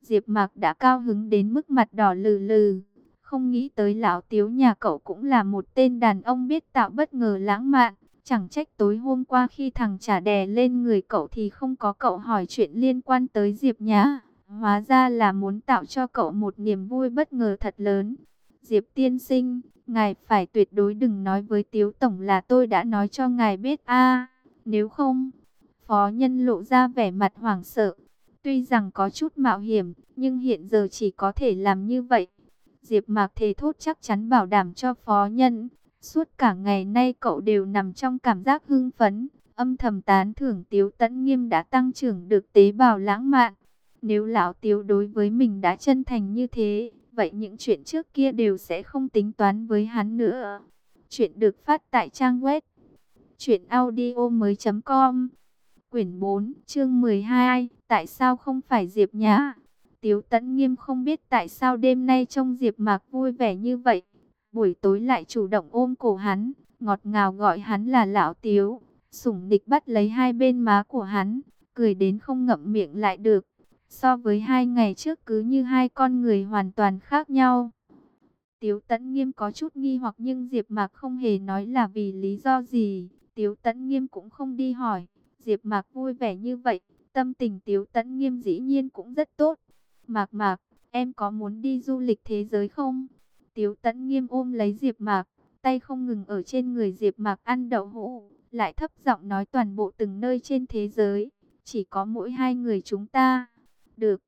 Speaker 1: Diệp Mạc đã cao hứng đến mức mặt đỏ lừ lừ. Không nghĩ tới lão tiếu nhà cậu cũng là một tên đàn ông biết tạo bất ngờ lãng mạn. Chẳng trách tối hôm qua khi thằng trả đè lên người cậu thì không có cậu hỏi chuyện liên quan tới Diệp Nhã. Hóa ra là muốn tạo cho cậu một niềm vui bất ngờ thật lớn. Diệp tiên sinh, ngài phải tuyệt đối đừng nói với Tiếu Tổng là tôi đã nói cho ngài biết a Nếu không, phó nhân lộ ra vẻ mặt hoảng sợ. Tuy rằng có chút mạo hiểm, nhưng hiện giờ chỉ có thể làm như vậy. Diệp Mạc thề thốt chắc chắn bảo đảm cho phó nhân. Suốt cả ngày nay cậu đều nằm trong cảm giác hưng phấn, âm thầm tán thưởng Tiếu Tấn Nghiêm đã tăng trưởng được tế bào lãng mạn. Nếu lão Tiếu đối với mình đã chân thành như thế, vậy những chuyện trước kia đều sẽ không tính toán với hắn nữa. Chuyện được phát tại trang web truyệnaudiomoi.com. Quyển 4, chương 12, tại sao không phải Diệp Nhã? Tiếu Tấn Nghiêm không biết tại sao đêm nay trông Diệp Mạc vui vẻ như vậy. Buổi tối lại chủ động ôm cổ hắn, ngọt ngào gọi hắn là lão Tiếu. Sủng Địch bắt lấy hai bên má của hắn, cười đến không ngậm miệng lại được. So với hai ngày trước cứ như hai con người hoàn toàn khác nhau. Tiếu Tấn Nghiêm có chút nghi hoặc nhưng Diệp Mạc không hề nói là vì lý do gì. Tiếu Tấn Nghiêm cũng không đi hỏi. Diệp Mạc vui vẻ như vậy, tâm tình Tiếu Tấn Nghiêm dĩ nhiên cũng rất tốt. Mạc Mạc, em có muốn đi du lịch thế giới không? Tiếu Tấn Nghiêm ôm lấy Diệp Mạc, tay không ngừng ở trên người Diệp Mạc ăn đậu hũ, lại thấp giọng nói toàn bộ từng nơi trên thế giới, chỉ có mỗi hai người chúng ta. Được.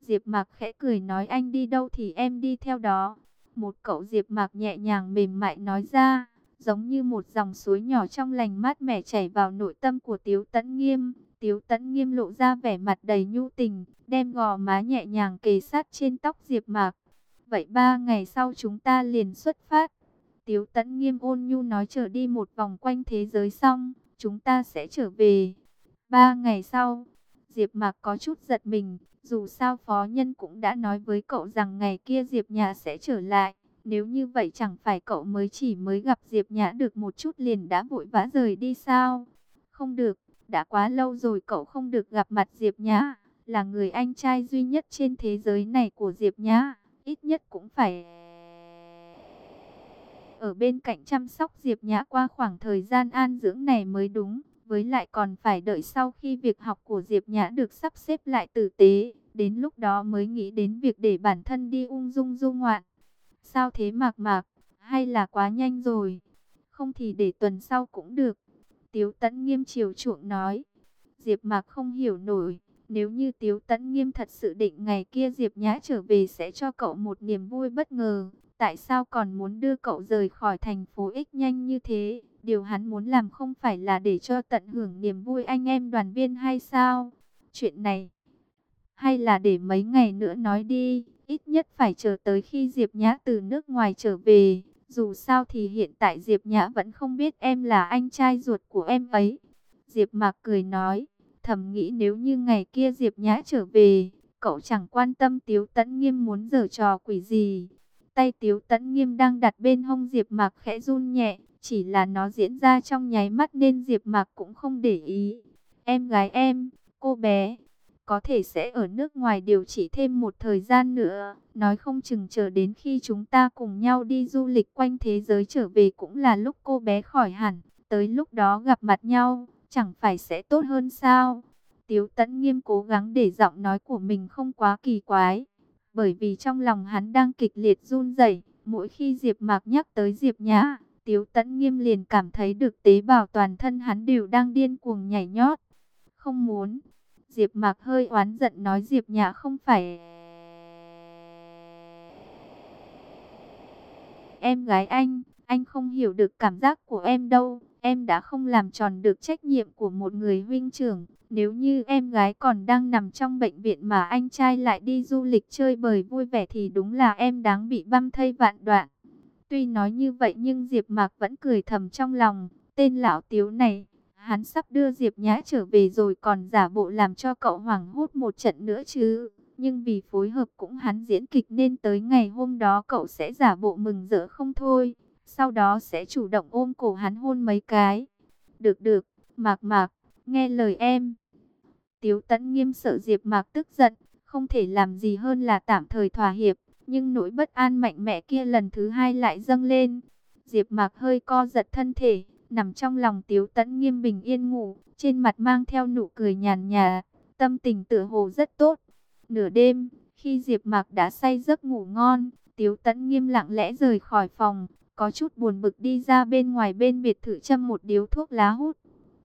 Speaker 1: Diệp Mạc khẽ cười nói anh đi đâu thì em đi theo đó. Một cậu Diệp Mạc nhẹ nhàng mềm mại nói ra, giống như một dòng suối nhỏ trong lành mát mẻ chảy vào nội tâm của Tiếu Tấn Nghiêm. Tiếu Tấn Nghiêm lộ ra vẻ mặt đầy nhu tình, đem gò má nhẹ nhàng kề sát trên tóc Diệp Mạc. Vậy ba ngày sau chúng ta liền xuất phát. Tiếu Tấn Nghiêm ôn nhu nói chờ đi một vòng quanh thế giới xong, chúng ta sẽ trở về. Ba ngày sau, Diệp Mạc có chút giật mình, dù sao phó nhân cũng đã nói với cậu rằng ngày kia Diệp Nhã sẽ trở lại. Nếu như vậy chẳng phải cậu mới chỉ mới gặp Diệp Nhã được một chút liền đã vội vã rời đi sao? Không được, đã quá lâu rồi cậu không được gặp mặt Diệp Nhã, là người anh trai duy nhất trên thế giới này của Diệp Nhã, ít nhất cũng phải ở bên cạnh chăm sóc Diệp Nhã qua khoảng thời gian an dưỡng này mới đúng, với lại còn phải đợi sau khi việc học của Diệp Nhã được sắp xếp lại tử tế, đến lúc đó mới nghĩ đến việc để bản thân đi ung dung du ngoạn. Sao thế mạc mạc, hay là quá nhanh rồi, không thì để tuần sau cũng được. Tiếu Tấn Nghiêm chiều chuộng nói. Diệp Mạc không hiểu nổi, nếu như Tiếu Tấn Nghiêm thật sự định ngày kia Diệp Nhã trở về sẽ cho cậu một niềm vui bất ngờ, tại sao còn muốn đưa cậu rời khỏi thành phố ích nhanh như thế? Điều hắn muốn làm không phải là để cho tận hưởng niềm vui anh em đoàn viên hay sao? Chuyện này hay là để mấy ngày nữa nói đi, ít nhất phải chờ tới khi Diệp Nhã từ nước ngoài trở về. Dù sao thì hiện tại Diệp Nhã vẫn không biết em là anh trai ruột của em ấy. Diệp Mạc cười nói, thầm nghĩ nếu như ngày kia Diệp Nhã trở về, cậu chẳng quan tâm Tiếu Tấn Nghiêm muốn giở trò quỷ gì. Tay Tiếu Tấn Nghiêm đang đặt bên hông Diệp Mạc khẽ run nhẹ, chỉ là nó diễn ra trong nháy mắt nên Diệp Mạc cũng không để ý. Em gái em, cô bé, có thể sẽ ở nước ngoài điều trị thêm một thời gian nữa. Nói không chừng chờ đến khi chúng ta cùng nhau đi du lịch quanh thế giới trở về cũng là lúc cô bé khỏi hẳn. Tới lúc đó gặp mặt nhau, chẳng phải sẽ tốt hơn sao? Tiếu tẫn nghiêm cố gắng để giọng nói của mình không quá kỳ quái. Bởi vì trong lòng hắn đang kịch liệt run rẩy mỗi khi Diệp Mạc nhắc tới Diệp Nhã, Tiếu Tấn Nghiêm liền cảm thấy được tế bào toàn thân hắn đều đang điên cuồng nhảy nhót. Không muốn, Diệp Mạc hơi oán giận nói Diệp Nhã không phải em gái anh, anh không hiểu được cảm giác của em đâu. Em đã không làm tròn được trách nhiệm của một người huynh trưởng. Nếu như em gái còn đang nằm trong bệnh viện mà anh trai lại đi du lịch chơi bời vui vẻ thì đúng là em đáng bị băm thây vạn đoạn. Tuy nói như vậy nhưng Diệp Mạc vẫn cười thầm trong lòng, tên lão tiếu này, Hắn sắp đưa Diệp Nhã trở về rồi còn giả bộ làm cho cậu hoảng hốt một trận nữa chứ. Nhưng vì phối hợp cũng hắn diễn kịch nên tới ngày hôm đó cậu sẽ giả bộ mừng rỡ không thôi. Sau đó sẽ chủ động ôm cổ hắn hôn mấy cái. Được được, mạc mạc, nghe lời em. Tiếu tẫn nghiêm sợ Diệp mạc tức giận, không thể làm gì hơn là tạm thời thỏa hiệp. Nhưng nỗi bất an mạnh mẽ kia lần thứ hai lại dâng lên. Diệp mạc hơi co giật thân thể, nằm trong lòng Tiếu Tấn Nghiêm bình yên ngủ, trên mặt mang theo nụ cười nhàn nhạt, tâm tình tựa hồ rất tốt. Nửa đêm, khi Diệp Mạc đã say giấc ngủ ngon, Tiếu Tấn Nghiêm lặng lẽ rời khỏi phòng, có chút buồn bực đi ra bên ngoài bên biệt thự châm một điếu thuốc lá hút.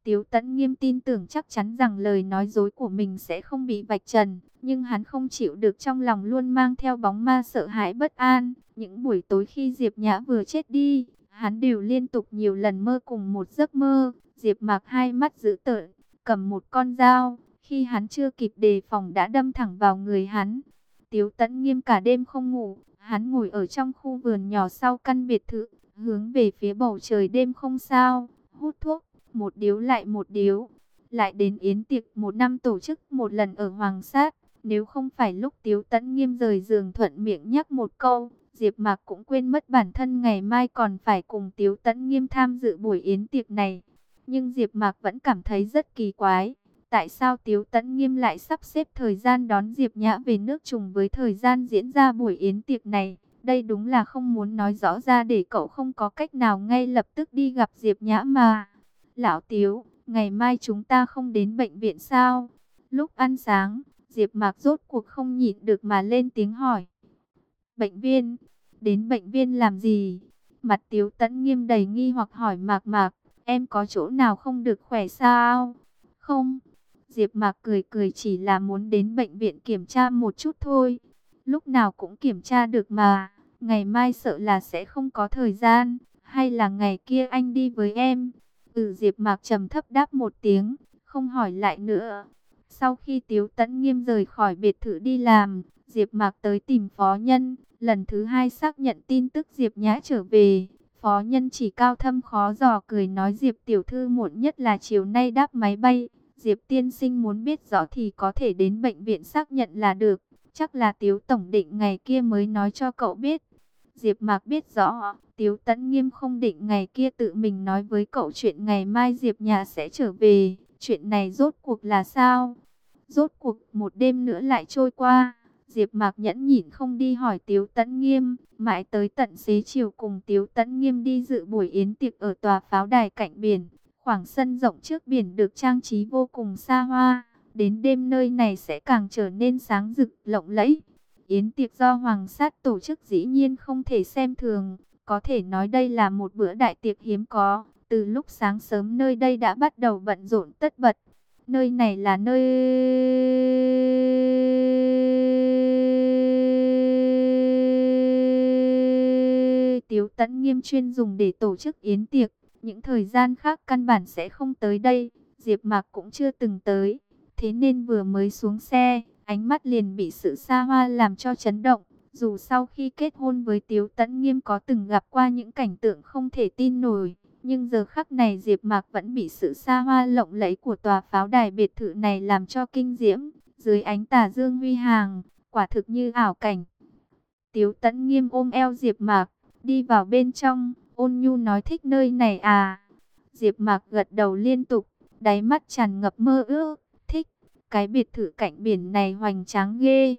Speaker 1: Tiếu Tấn Nghiêm tin tưởng chắc chắn rằng lời nói dối của mình sẽ không bị vạch trần, nhưng hắn không chịu được trong lòng luôn mang theo bóng ma sợ hãi bất an. Những buổi tối khi Diệp Nhã vừa chết đi, Hắn đều liên tục nhiều lần mơ cùng một giấc mơ. Diệp Mạc hai mắt dữ tợn, cầm một con dao, khi hắn chưa kịp đề phòng đã đâm thẳng vào người hắn. Tiếu Tấn Nghiêm cả đêm không ngủ, hắn ngồi ở trong khu vườn nhỏ sau căn biệt thự, hướng về phía bầu trời đêm không sao, hút thuốc, một điếu lại một điếu. Lại đến yến tiệc một năm tổ chức một lần ở Hoàng Sát, nếu không phải lúc Tiếu Tấn Nghiêm rời giường thuận miệng nhắc một câu, Diệp Mạc cũng quên mất bản thân ngày mai còn phải cùng Tiếu Tấn Nghiêm tham dự buổi yến tiệc này. Nhưng Diệp Mạc vẫn cảm thấy rất kỳ quái. Tại sao Tiếu Tấn Nghiêm lại sắp xếp thời gian đón Diệp Nhã về nước trùng với thời gian diễn ra buổi yến tiệc này? Đây đúng là không muốn nói rõ ra để cậu không có cách nào ngay lập tức đi gặp Diệp Nhã mà. Lão Tiếu, ngày mai chúng ta không đến bệnh viện sao? Lúc ăn sáng, Diệp Mạc rốt cuộc không nhịn được mà lên tiếng hỏi. Bệnh viên? Đến bệnh viên làm gì? Mặt Tiếu Tấn Nghiêm đầy nghi hoặc hỏi Mạc Mạc, em có chỗ nào không được khỏe sao? Không. Diệp Mạc cười cười chỉ là muốn đến bệnh viện kiểm tra một chút thôi. Lúc nào cũng kiểm tra được mà. Ngày mai sợ là sẽ không có thời gian. Hay là ngày kia anh đi với em? Ừ Diệp Mạc trầm thấp đáp một tiếng. Không hỏi lại nữa. Sau khi Tiếu Tấn Nghiêm rời khỏi biệt thự đi làm. Diệp Mạc tới tìm phó nhân. Lần thứ hai xác nhận tin tức Diệp Nhã trở về. Phó nhân chỉ cao thâm khó dò cười nói Diệp tiểu thư muộn nhất là chiều nay đáp máy bay. Diệp tiên sinh muốn biết rõ thì có thể đến bệnh viện xác nhận là được. Chắc là Tiếu Tổng định ngày kia mới nói cho cậu biết. Diệp Mạc biết rõ, Tiếu Tấn Nghiêm không định ngày kia tự mình nói với cậu chuyện ngày mai Diệp nhà sẽ trở về. Chuyện này rốt cuộc là sao? Rốt cuộc một đêm nữa lại trôi qua. Diệp Mạc nhẫn nhịn không đi hỏi Tiếu Tấn Nghiêm, mãi tới tận xế chiều cùng Tiếu Tấn Nghiêm đi dự buổi yến tiệc ở tòa pháo đài cạnh biển. Khoảng sân rộng trước biển được trang trí vô cùng xa hoa, đến đêm nơi này sẽ càng trở nên sáng rực, lộng lẫy. Yến tiệc do Hoàng sát tổ chức dĩ nhiên không thể xem thường, có thể nói đây là một bữa đại tiệc hiếm có. Từ lúc sáng sớm nơi đây đã bắt đầu bận rộn tất bật. Nơi này là nơi... Tiếu Tẫn Nghiêm chuyên dùng để tổ chức yến tiệc. Những thời gian khác căn bản sẽ không tới đây. Diệp Mạc cũng chưa từng tới. Thế nên vừa mới xuống xe, ánh mắt liền bị sự xa hoa làm cho chấn động. Dù sau khi kết hôn với Tiếu Tấn Nghiêm có từng gặp qua những cảnh tượng không thể tin nổi. Nhưng giờ khắc này Diệp Mạc vẫn bị sự xa hoa lộng lẫy của tòa pháo đài biệt thự này làm cho kinh diễm. Dưới ánh tà dương huy hàng, quả thực như ảo cảnh. Tiếu Tấn Nghiêm ôm eo Diệp Mạc, đi vào bên trong, ôn nhu nói thích nơi này à. Diệp Mạc gật đầu liên tục, đáy mắt tràn ngập mơ ước. Cái biệt thự cạnh biển này hoành tráng ghê.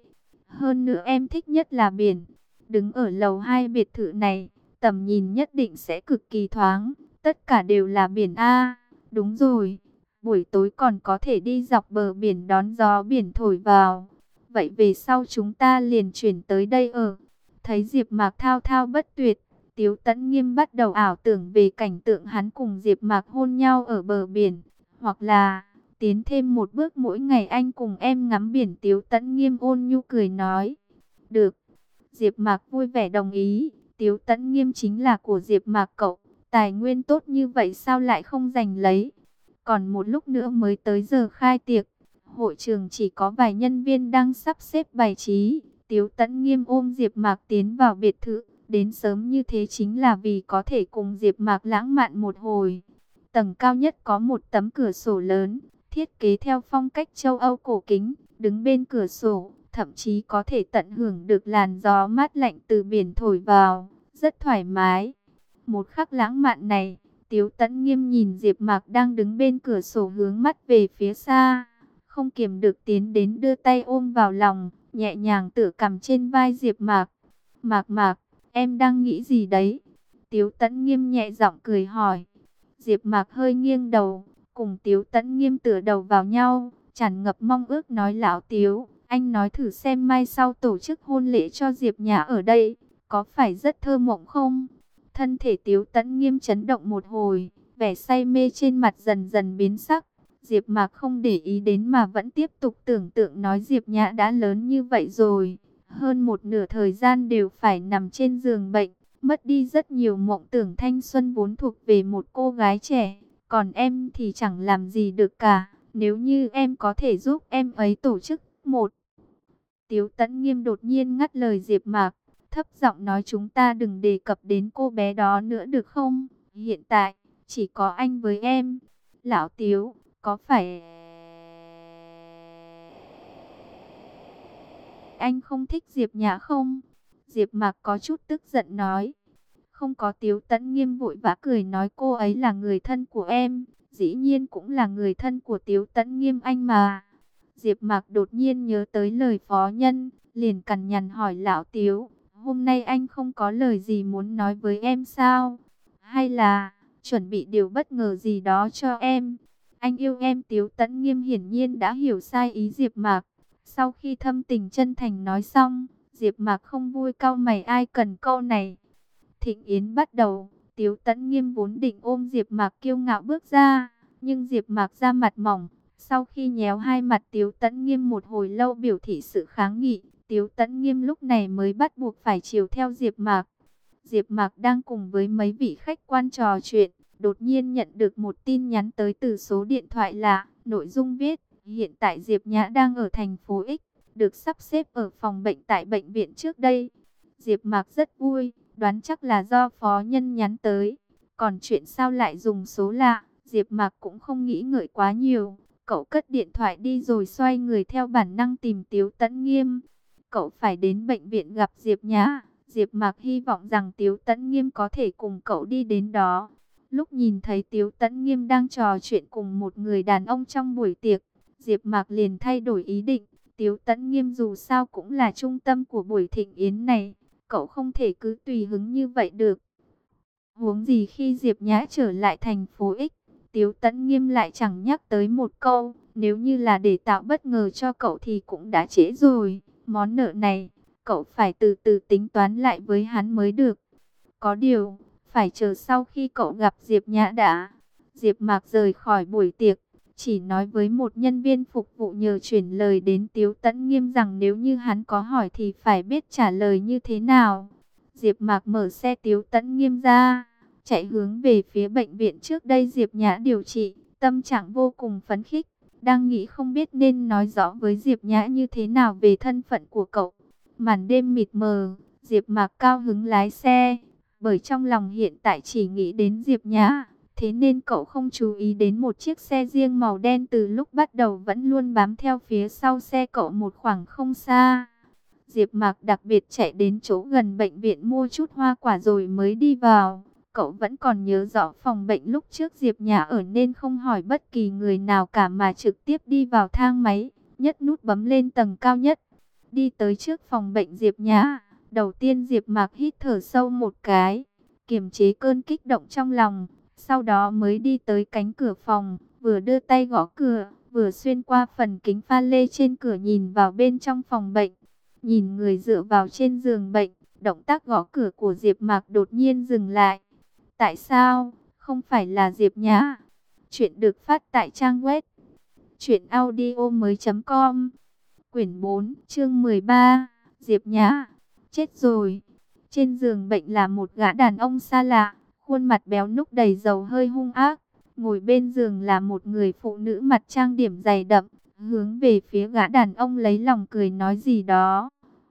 Speaker 1: Hơn nữa em thích nhất là biển. Đứng ở lầu hai biệt thự này, tầm nhìn nhất định sẽ cực kỳ thoáng. Tất cả đều là biển A. Đúng rồi, buổi tối còn có thể đi dọc bờ biển đón gió biển thổi vào. Vậy về sau chúng ta liền chuyển tới đây ở. Thấy Diệp Mạc thao thao bất tuyệt, Tiếu Tấn Nghiêm bắt đầu ảo tưởng về cảnh tượng hắn cùng Diệp Mạc hôn nhau ở bờ biển, hoặc là tiến thêm một bước mỗi ngày anh cùng em ngắm biển Tiếu Tấn Nghiêm ôn nhu cười nói. Được. Diệp Mạc vui vẻ đồng ý, Tiếu Tấn Nghiêm chính là của Diệp Mạc cậu, tài nguyên tốt như vậy sao lại không giành lấy. Còn một lúc nữa mới tới giờ khai tiệc, hội trường chỉ có vài nhân viên đang sắp xếp bài trí. Tiếu Tấn Nghiêm ôm Diệp Mạc tiến vào biệt thự, đến sớm như thế chính là vì có thể cùng Diệp Mạc lãng mạn một hồi. Tầng cao nhất có một tấm cửa sổ lớn, thiết kế theo phong cách châu Âu cổ kính, đứng bên cửa sổ, thậm chí có thể tận hưởng được làn gió mát lạnh từ biển thổi vào, rất thoải mái. Một khắc lãng mạn này, Tiếu Tấn Nghiêm nhìn Diệp Mạc đang đứng bên cửa sổ hướng mắt về phía xa, không kiềm được tiến đến đưa tay ôm vào lòng, nhẹ nhàng tựa cầm trên vai Diệp Mạc. "Mạc Mạc, em đang nghĩ gì đấy?" Tiếu Tấn Nghiêm nhẹ giọng cười hỏi. Diệp Mạc hơi nghiêng đầu, cùng Tiếu Tấn Nghiêm tựa đầu vào nhau, tràn ngập mong ước nói lão Tiếu, anh nói thử xem mai sau tổ chức hôn lễ cho Diệp Nhã ở đây, có phải rất thơ mộng không? Thân thể Tiếu Tấn Nghiêm chấn động một hồi, vẻ say mê trên mặt dần dần biến sắc. Diệp Mạc không để ý đến mà vẫn tiếp tục tưởng tượng nói Diệp Nhã đã lớn như vậy rồi, hơn một nửa thời gian đều phải nằm trên giường bệnh, mất đi rất nhiều mộng tưởng thanh xuân vốn thuộc về một cô gái trẻ, còn em thì chẳng làm gì được cả, nếu như em có thể giúp em ấy tổ chức một. Tiếu Tấn Nghiêm đột nhiên ngắt lời Diệp Mạc, thấp giọng nói chúng ta đừng đề cập đến cô bé đó nữa được không? Hiện tại chỉ có anh với em. Lão Tiếu, có phải anh không thích Diệp Nhã không? Diệp Mạc có chút tức giận nói. Không có Tiếu Tấn Nghiêm vội vã cười nói cô ấy là người thân của em. dĩ nhiên cũng là người thân của Tiếu Tấn Nghiêm anh mà. Diệp Mạc đột nhiên nhớ tới lời phó nhân, liền cằn nhằn hỏi lão Tiếu, hôm nay anh không có lời gì muốn nói với em sao? Hay là chuẩn bị điều bất ngờ gì đó cho em? Anh yêu em Tiếu Tấn Nghiêm hiển nhiên đã hiểu sai ý Diệp Mạc. Sau khi thâm tình chân thành nói xong, Diệp Mạc không vui cau mày ai cần câu này. Thịnh Yến bắt đầu, Tiếu Tấn Nghiêm vốn định ôm Diệp Mạc kiêu ngạo bước ra, nhưng Diệp Mạc ra mặt mỏng, sau khi nhéo hai mặt Tiếu Tấn Nghiêm một hồi lâu biểu thị sự kháng nghị, Tiếu Tấn Nghiêm lúc này mới bắt buộc phải chiều theo Diệp Mạc. Diệp Mạc đang cùng với mấy vị khách quan trò chuyện, đột nhiên nhận được một tin nhắn tới từ số điện thoại lạ, nội dung viết: Hiện tại Diệp Nhã đang ở thành phố X, được sắp xếp ở phòng bệnh tại bệnh viện trước đây. Diệp Mạc rất vui, đoán chắc là do phó nhân nhắn tới. Còn chuyện sao lại dùng số lạ, Diệp Mạc cũng không nghĩ ngợi quá nhiều. Cậu cất điện thoại đi rồi xoay người theo bản năng tìm Tiếu Tấn Nghiêm. Cậu phải đến bệnh viện gặp Diệp Nhã. Diệp Mạc hy vọng rằng Tiếu Tấn Nghiêm có thể cùng cậu đi đến đó. Lúc nhìn thấy Tiếu Tấn Nghiêm đang trò chuyện cùng một người đàn ông trong buổi tiệc, Diệp Mạc liền thay đổi ý định. Tiếu Tấn Nghiêm dù sao cũng là trung tâm của buổi thịnh yến này, cậu không thể cứ tùy hứng như vậy được. Huống gì khi Diệp Nhã trở lại thành phố X, Tiếu Tấn Nghiêm lại chẳng nhắc tới một câu, nếu như là để tạo bất ngờ cho cậu thì cũng đã trễ rồi, món nợ này, cậu phải từ từ tính toán lại với hắn mới được. Có điều, phải chờ sau khi cậu gặp Diệp Nhã đã. Diệp Mạc rời khỏi buổi tiệc, chỉ nói với một nhân viên phục vụ nhờ chuyển lời đến Tiếu Tấn Nghiêm rằng nếu như hắn có hỏi thì phải biết trả lời như thế nào. Diệp Mạc mở xe Tiếu Tấn Nghiêm ra, chạy hướng về phía bệnh viện trước đây Diệp Nhã điều trị, tâm trạng vô cùng phấn khích, đang nghĩ không biết nên nói rõ với Diệp Nhã như thế nào về thân phận của cậu. Màn đêm mịt mờ, Diệp Mạc cao hứng lái xe, bởi trong lòng hiện tại chỉ nghĩ đến Diệp Nhã. Thế nên cậu không chú ý đến một chiếc xe riêng màu đen từ lúc bắt đầu vẫn luôn bám theo phía sau xe cậu một khoảng không xa. Diệp Mạc đặc biệt chạy đến chỗ gần bệnh viện mua chút hoa quả rồi mới đi vào. Cậu vẫn còn nhớ rõ phòng bệnh lúc trước Diệp nhà ở nên không hỏi bất kỳ người nào cả mà trực tiếp đi vào thang máy, nhất nút bấm lên tầng cao nhất. Đi tới trước phòng bệnh Diệp nhà đầu tiên Diệp Mạc hít thở sâu một cái, kiềm chế cơn kích động trong lòng, sau đó mới đi tới cánh cửa phòng, vừa đưa tay gõ cửa, vừa xuyên qua phần kính pha lê trên cửa nhìn vào bên trong phòng bệnh. Nhìn người dựa vào trên giường bệnh, động tác gõ cửa của Diệp Mạc đột nhiên dừng lại. Tại sao? Không phải là Diệp Nhã. Chuyện được phát tại trang web truyệnaudiomoi.com. Quyển 4, chương 13, Diệp Nhã. Chết rồi. Trên giường bệnh là một gã đàn ông xa lạ, khuôn mặt béo núc đầy dầu hơi hung ác. Ngồi bên giường là một người phụ nữ mặt trang điểm dày đậm, hướng về phía gã đàn ông lấy lòng cười nói gì đó.